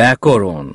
ব্যাকরণ